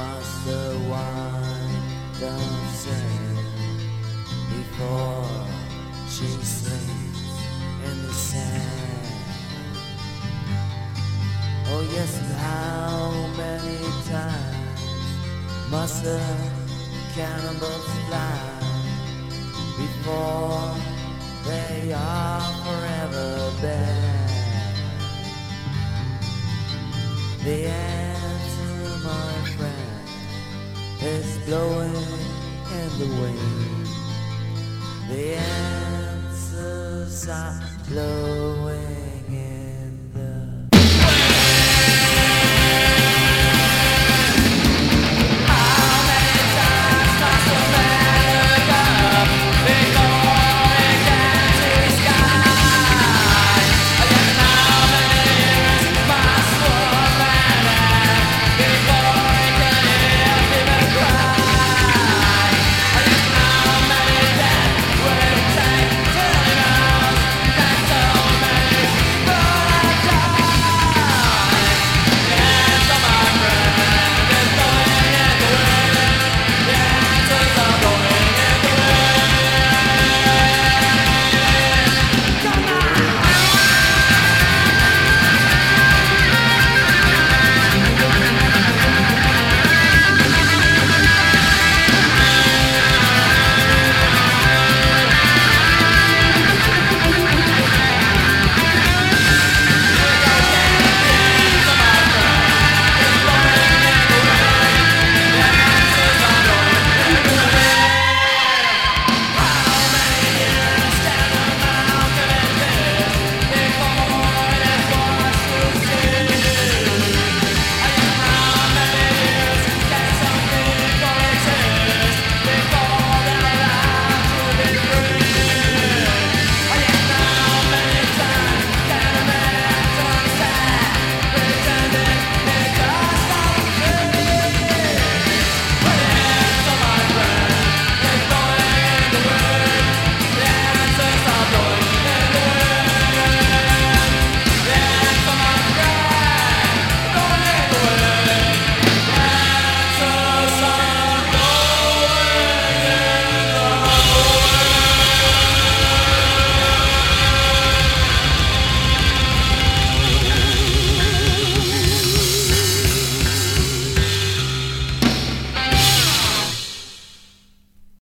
must the wind of sand before she sleeps in the sand. Oh yes, and how many times must the cannibals fly before they are forever dead? The blowing in the wind. The answers are blowing.